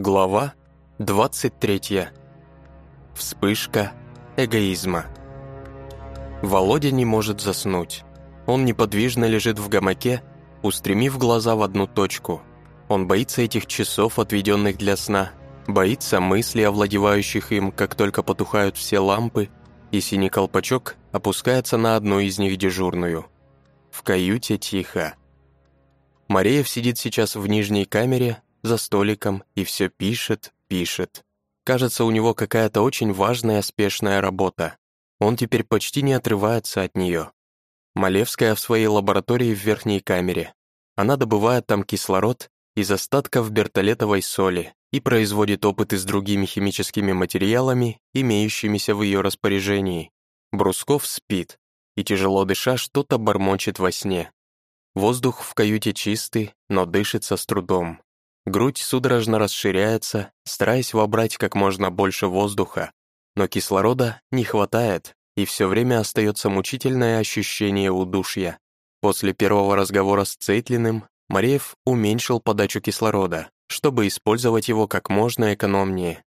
Глава 23. Вспышка эгоизма. Володя не может заснуть. Он неподвижно лежит в гамаке, устремив глаза в одну точку. Он боится этих часов, отведенных для сна, боится мыслей, овладевающих им, как только потухают все лампы, и синий колпачок опускается на одну из них дежурную. В каюте тихо. Мареев сидит сейчас в нижней камере за столиком и все пишет, пишет. Кажется, у него какая-то очень важная, спешная работа. Он теперь почти не отрывается от нее. Малевская в своей лаборатории в верхней камере. Она добывает там кислород из остатков бертолетовой соли и производит опыты с другими химическими материалами, имеющимися в ее распоряжении. Брусков спит и, тяжело дыша, что-то бормочет во сне. Воздух в каюте чистый, но дышится с трудом. Грудь судорожно расширяется, стараясь вобрать как можно больше воздуха, но кислорода не хватает, и все время остается мучительное ощущение удушья. После первого разговора с Цейтлиным Мареев уменьшил подачу кислорода, чтобы использовать его как можно экономнее.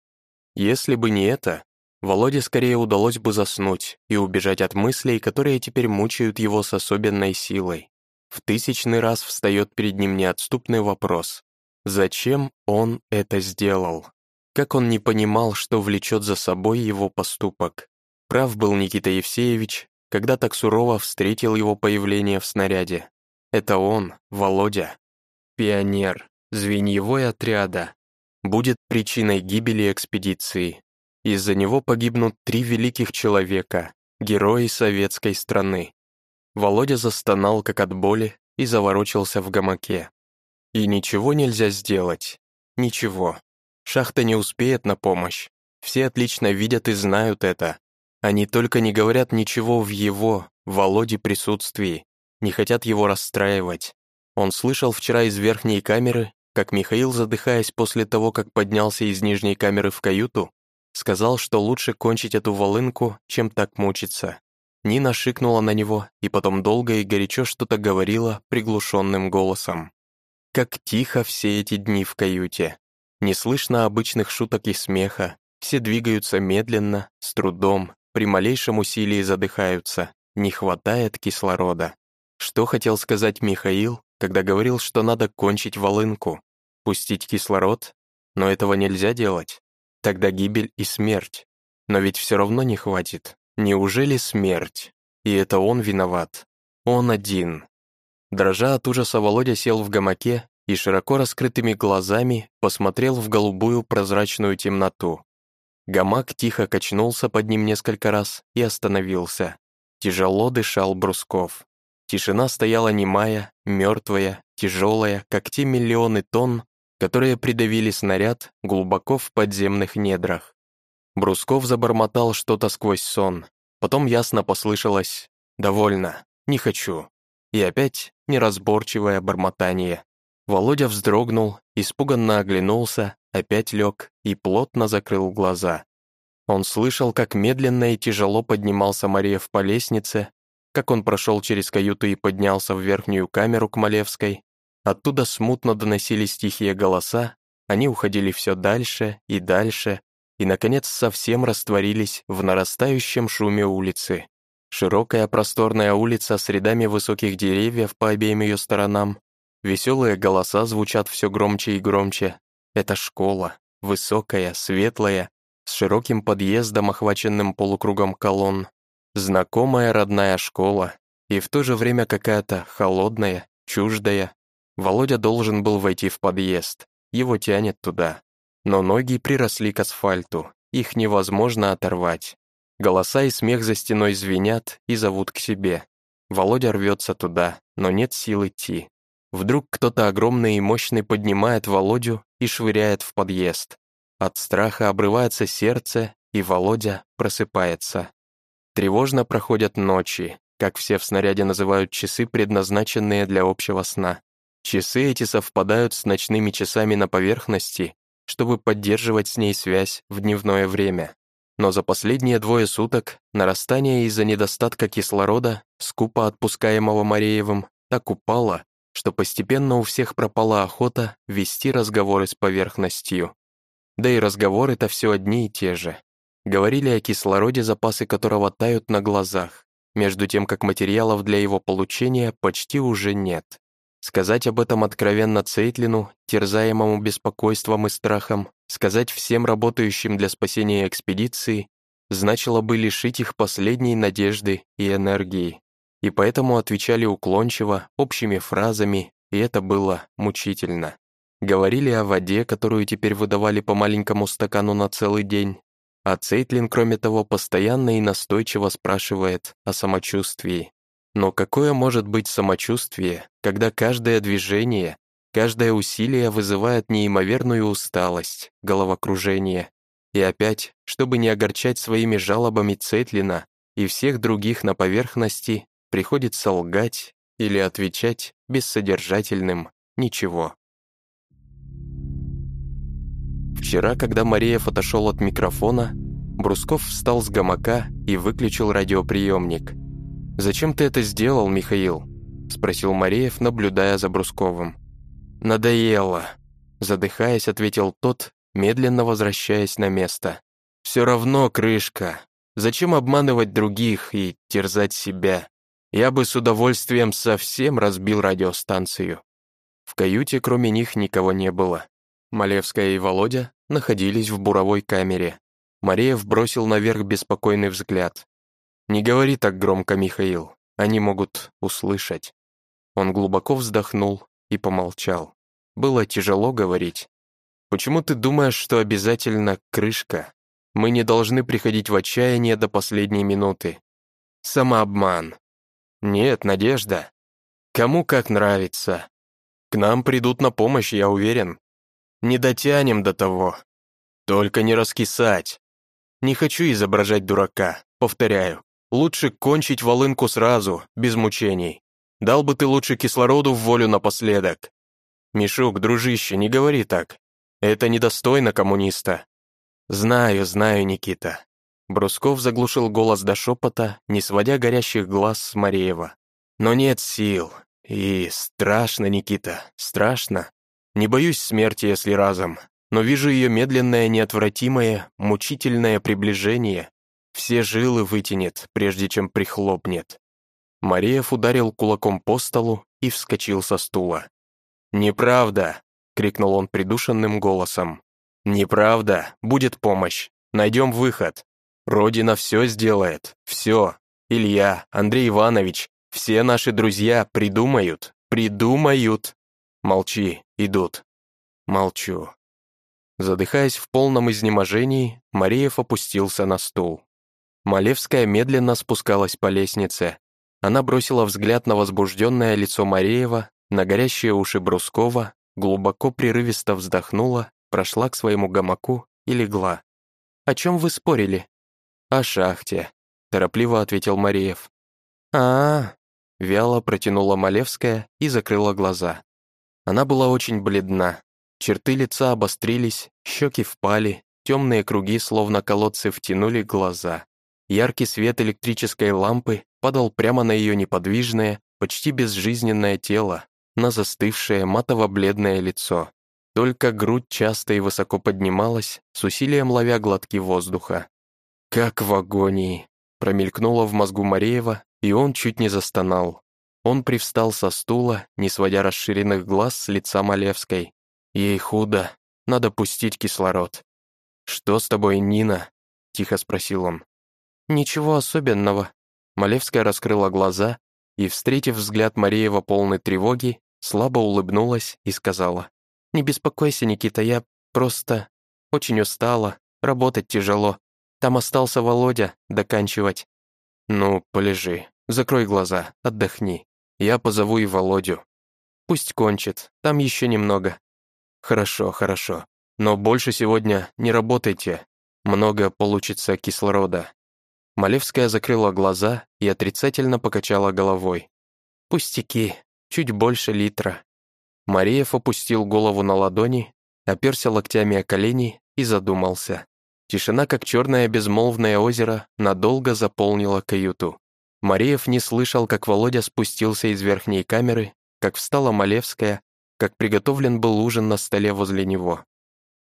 Если бы не это, Володе скорее удалось бы заснуть и убежать от мыслей, которые теперь мучают его с особенной силой. В тысячный раз встает перед ним неотступный вопрос. Зачем он это сделал? Как он не понимал, что влечет за собой его поступок? Прав был Никита Евсеевич, когда так сурово встретил его появление в снаряде. Это он, Володя, пионер, звеньевой отряда, будет причиной гибели экспедиции. Из-за него погибнут три великих человека, герои советской страны. Володя застонал, как от боли, и заворочился в гамаке. И ничего нельзя сделать. Ничего. Шахта не успеет на помощь. Все отлично видят и знают это. Они только не говорят ничего в его, Володе присутствии, не хотят его расстраивать. Он слышал вчера из верхней камеры, как Михаил, задыхаясь после того, как поднялся из нижней камеры в каюту, сказал, что лучше кончить эту волынку, чем так мучиться. Нина шикнула на него и потом долго и горячо что-то говорила приглушенным голосом. Как тихо все эти дни в каюте. Не слышно обычных шуток и смеха, все двигаются медленно, с трудом, при малейшем усилии задыхаются, не хватает кислорода. Что хотел сказать Михаил, когда говорил, что надо кончить волынку, пустить кислород? Но этого нельзя делать. Тогда гибель и смерть. Но ведь все равно не хватит. Неужели смерть? И это он виноват. Он один. Дрожа от ужаса, Володя сел в гамаке и широко раскрытыми глазами посмотрел в голубую прозрачную темноту. Гамак тихо качнулся под ним несколько раз и остановился. Тяжело дышал Брусков. Тишина стояла немая, мертвая, тяжелая, как те миллионы тонн, которые придавили снаряд глубоко в подземных недрах. Брусков забормотал что-то сквозь сон. Потом ясно послышалось «Довольно, не хочу». И опять неразборчивое бормотание. Володя вздрогнул, испуганно оглянулся, опять лег и плотно закрыл глаза. Он слышал, как медленно и тяжело поднимался Мариев по лестнице, как он прошел через каюту и поднялся в верхнюю камеру к Малевской. Оттуда смутно доносились тихие голоса, они уходили все дальше и дальше, и, наконец, совсем растворились в нарастающем шуме улицы. Широкая просторная улица с рядами высоких деревьев по обеим ее сторонам. Веселые голоса звучат все громче и громче. Это школа, высокая, светлая, с широким подъездом, охваченным полукругом колонн. Знакомая родная школа, и в то же время какая-то холодная, чуждая. Володя должен был войти в подъезд, его тянет туда но ноги приросли к асфальту, их невозможно оторвать. Голоса и смех за стеной звенят и зовут к себе. Володя рвется туда, но нет сил идти. Вдруг кто-то огромный и мощный поднимает Володю и швыряет в подъезд. От страха обрывается сердце, и Володя просыпается. Тревожно проходят ночи, как все в снаряде называют часы, предназначенные для общего сна. Часы эти совпадают с ночными часами на поверхности чтобы поддерживать с ней связь в дневное время. Но за последние двое суток нарастание из-за недостатка кислорода, скупо отпускаемого Мареевым, так упало, что постепенно у всех пропала охота вести разговоры с поверхностью. Да и разговоры-то все одни и те же. Говорили о кислороде, запасы которого тают на глазах, между тем как материалов для его получения почти уже нет. Сказать об этом откровенно Цейтлину, терзаемому беспокойством и страхом, сказать всем работающим для спасения экспедиции, значило бы лишить их последней надежды и энергии. И поэтому отвечали уклончиво, общими фразами, и это было мучительно. Говорили о воде, которую теперь выдавали по маленькому стакану на целый день, а Цейтлин, кроме того, постоянно и настойчиво спрашивает о самочувствии. Но какое может быть самочувствие, когда каждое движение, каждое усилие вызывает неимоверную усталость, головокружение? И опять, чтобы не огорчать своими жалобами Цейтлина и всех других на поверхности, приходится лгать или отвечать бессодержательным «ничего». Вчера, когда Мареев отошел от микрофона, Брусков встал с гамака и выключил радиоприемник. «Зачем ты это сделал, Михаил?» – спросил Мареев, наблюдая за Брусковым. «Надоело», – задыхаясь, ответил тот, медленно возвращаясь на место. «Все равно крышка. Зачем обманывать других и терзать себя? Я бы с удовольствием совсем разбил радиостанцию». В каюте кроме них никого не было. Малевская и Володя находились в буровой камере. Мареев бросил наверх беспокойный взгляд. «Не говори так громко, Михаил, они могут услышать». Он глубоко вздохнул и помолчал. Было тяжело говорить. «Почему ты думаешь, что обязательно крышка? Мы не должны приходить в отчаяние до последней минуты. Самообман. Нет, надежда. Кому как нравится. К нам придут на помощь, я уверен. Не дотянем до того. Только не раскисать. Не хочу изображать дурака, повторяю. Лучше кончить волынку сразу, без мучений. Дал бы ты лучше кислороду в волю напоследок. Мишук, дружище, не говори так. Это недостойно коммуниста. Знаю, знаю, Никита. Брусков заглушил голос до шепота, не сводя горящих глаз с Мареева. Но нет сил. И страшно, Никита, страшно. Не боюсь смерти, если разом, но вижу ее медленное, неотвратимое, мучительное приближение. Все жилы вытянет, прежде чем прихлопнет. Мариев ударил кулаком по столу и вскочил со стула. «Неправда!» — крикнул он придушенным голосом. «Неправда! Будет помощь! Найдем выход! Родина все сделает! Все! Илья, Андрей Иванович, все наши друзья придумают! Придумают!» Молчи, идут. Молчу. Задыхаясь в полном изнеможении, Мареев опустился на стул. Малевская медленно спускалась по лестнице. Она бросила взгляд на возбужденное лицо Мареева, на горящие уши Брускова, глубоко прерывисто вздохнула, прошла к своему гамаку и легла. «О чем вы спорили?» «О шахте», — торопливо ответил Мареев. а, -а, -а вяло протянула Малевская и закрыла глаза. Она была очень бледна. Черты лица обострились, щеки впали, темные круги, словно колодцы, втянули глаза. Яркий свет электрической лампы падал прямо на ее неподвижное, почти безжизненное тело, на застывшее матово-бледное лицо. Только грудь часто и высоко поднималась, с усилием ловя глотки воздуха. «Как в агонии!» промелькнуло в мозгу Мареева, и он чуть не застонал. Он привстал со стула, не сводя расширенных глаз с лица Малевской. Ей худо, надо пустить кислород. «Что с тобой, Нина?» — тихо спросил он. «Ничего особенного». Малевская раскрыла глаза и, встретив взгляд Мареева полной тревоги, слабо улыбнулась и сказала. «Не беспокойся, Никита, я просто очень устала, работать тяжело. Там остался Володя доканчивать». «Ну, полежи, закрой глаза, отдохни. Я позову и Володю. Пусть кончит, там еще немного. Хорошо, хорошо. Но больше сегодня не работайте. Много получится кислорода. Малевская закрыла глаза и отрицательно покачала головой. Пустяки, чуть больше литра. Мариев опустил голову на ладони, оперся локтями о колени и задумался. Тишина, как черное безмолвное озеро, надолго заполнила каюту. Мареев не слышал, как Володя спустился из верхней камеры, как встала Малевская, как приготовлен был ужин на столе возле него.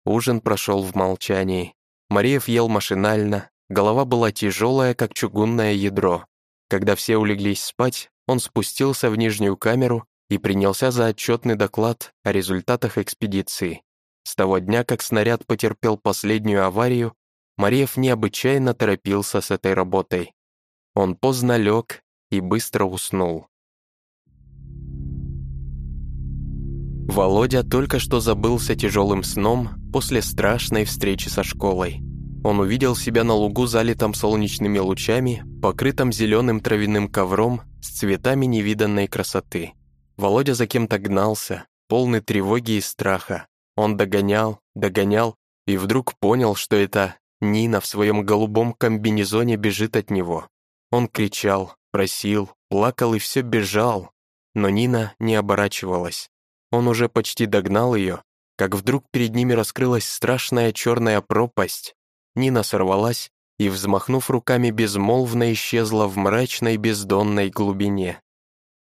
Ужин прошел в молчании. Мариев ел машинально, голова была тяжелая, как чугунное ядро. Когда все улеглись спать, он спустился в нижнюю камеру и принялся за отчетный доклад о результатах экспедиции. С того дня, как снаряд потерпел последнюю аварию, Мариев необычайно торопился с этой работой. Он поздно лег и быстро уснул. Володя только что забылся тяжелым сном после страшной встречи со школой. Он увидел себя на лугу, залитом солнечными лучами, покрытом зеленым травяным ковром с цветами невиданной красоты. Володя за кем-то гнался, полный тревоги и страха. Он догонял, догонял, и вдруг понял, что это Нина в своем голубом комбинезоне бежит от него. Он кричал, просил, плакал и все бежал, но Нина не оборачивалась. Он уже почти догнал ее, как вдруг перед ними раскрылась страшная черная пропасть. Нина сорвалась и, взмахнув руками, безмолвно исчезла в мрачной бездонной глубине.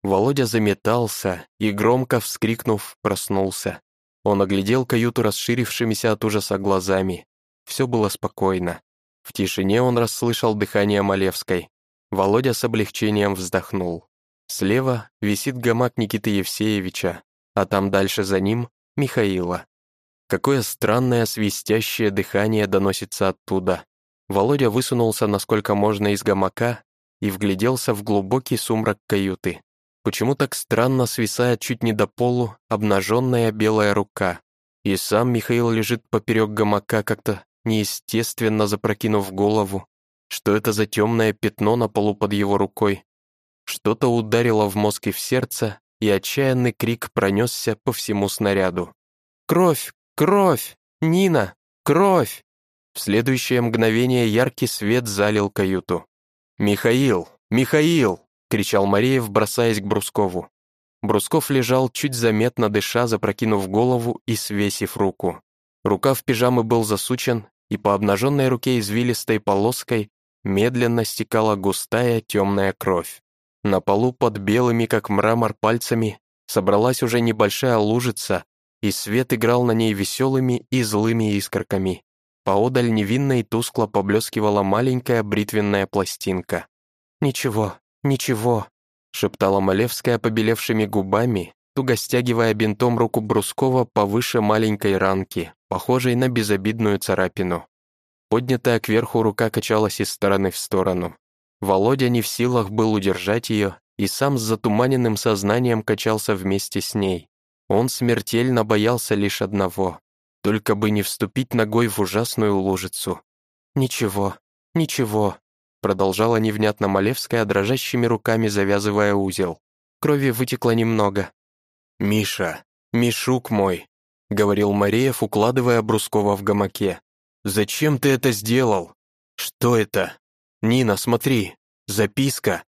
Володя заметался и, громко вскрикнув, проснулся. Он оглядел каюту расширившимися от ужаса глазами. Все было спокойно. В тишине он расслышал дыхание Малевской. Володя с облегчением вздохнул. Слева висит гамак Никиты Евсеевича, а там дальше за ним — Михаила. Какое странное свистящее дыхание доносится оттуда. Володя высунулся насколько можно из гамака и вгляделся в глубокий сумрак каюты. Почему так странно свисает чуть не до полу обнаженная белая рука? И сам Михаил лежит поперек гамака как-то неестественно запрокинув голову. Что это за темное пятно на полу под его рукой? Что-то ударило в мозг и в сердце, и отчаянный крик пронесся по всему снаряду. «Кровь! Кровь! Нина! Кровь!» В следующее мгновение яркий свет залил каюту. «Михаил! Михаил!» — кричал Мареев, бросаясь к Брускову. Брусков лежал, чуть заметно дыша, запрокинув голову и свесив руку. Рукав пижамы был засучен, и по обнаженной руке извилистой полоской медленно стекала густая темная кровь. На полу под белыми, как мрамор, пальцами собралась уже небольшая лужица, и свет играл на ней веселыми и злыми искорками. Поодаль невинно и тускло поблескивала маленькая бритвенная пластинка. «Ничего, ничего», — шептала Малевская побелевшими губами, туго стягивая бинтом руку Брускова повыше маленькой ранки, похожей на безобидную царапину. Поднятая кверху рука качалась из стороны в сторону. Володя не в силах был удержать ее и сам с затуманенным сознанием качался вместе с ней. Он смертельно боялся лишь одного — только бы не вступить ногой в ужасную лужицу. «Ничего, ничего», — продолжала невнятно Малевская, дрожащими руками завязывая узел. Крови вытекло немного. «Миша, Мишук мой», — говорил Мареев, укладывая Брускова в гамаке. «Зачем ты это сделал? Что это? Нина, смотри, записка!»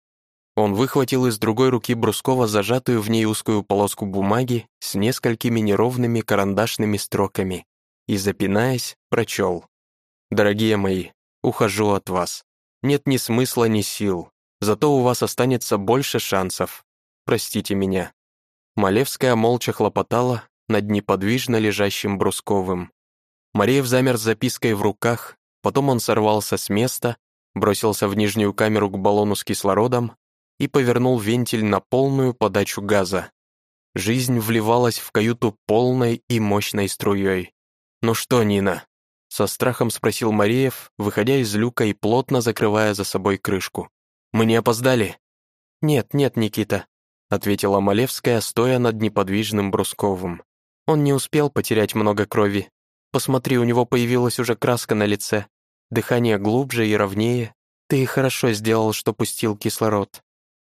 Он выхватил из другой руки Брускова зажатую в ней узкую полоску бумаги с несколькими неровными карандашными строками и, запинаясь, прочел. «Дорогие мои, ухожу от вас. Нет ни смысла, ни сил. Зато у вас останется больше шансов. Простите меня». Малевская молча хлопотала, над неподвижно лежащим Брусковым. Мареев замер с запиской в руках, потом он сорвался с места, бросился в нижнюю камеру к баллону с кислородом и повернул вентиль на полную подачу газа. Жизнь вливалась в каюту полной и мощной струей. «Ну что, Нина?» — со страхом спросил Мареев, выходя из люка и плотно закрывая за собой крышку. «Мы не опоздали?» «Нет, нет, Никита», — ответила Малевская, стоя над неподвижным Брусковым. Он не успел потерять много крови. Посмотри, у него появилась уже краска на лице. Дыхание глубже и ровнее. Ты хорошо сделал, что пустил кислород.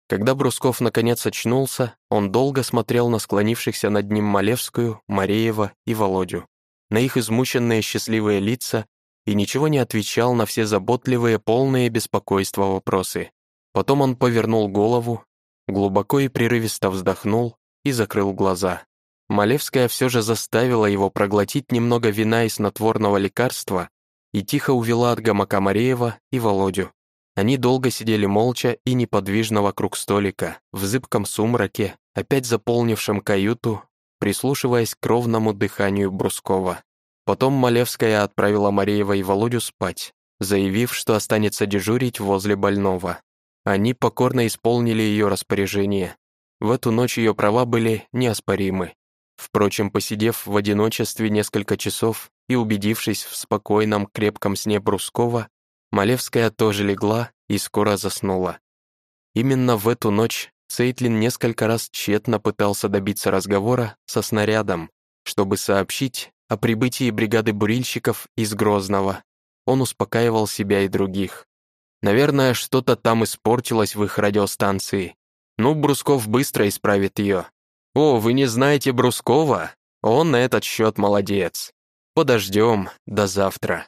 Когда Брусков наконец очнулся, он долго смотрел на склонившихся над ним Малевскую, Мареева и Володю, на их измученные счастливые лица и ничего не отвечал на все заботливые, полные беспокойства вопросы. Потом он повернул голову, глубоко и прерывисто вздохнул и закрыл глаза. Малевская все же заставила его проглотить немного вина и снотворного лекарства и тихо увела от гамака Мареева и Володю. Они долго сидели молча и неподвижно вокруг столика, в зыбком сумраке, опять заполнившем каюту, прислушиваясь к ровному дыханию Брускова. Потом Малевская отправила Мареева и Володю спать, заявив, что останется дежурить возле больного. Они покорно исполнили ее распоряжение. В эту ночь ее права были неоспоримы. Впрочем, посидев в одиночестве несколько часов и убедившись в спокойном, крепком сне Брускова, Малевская тоже легла и скоро заснула. Именно в эту ночь Цейтлин несколько раз тщетно пытался добиться разговора со снарядом, чтобы сообщить о прибытии бригады бурильщиков из Грозного. Он успокаивал себя и других. Наверное, что-то там испортилось в их радиостанции. Ну, Брусков быстро исправит ее. О, вы не знаете Брускова? Он на этот счет молодец. Подождем до завтра.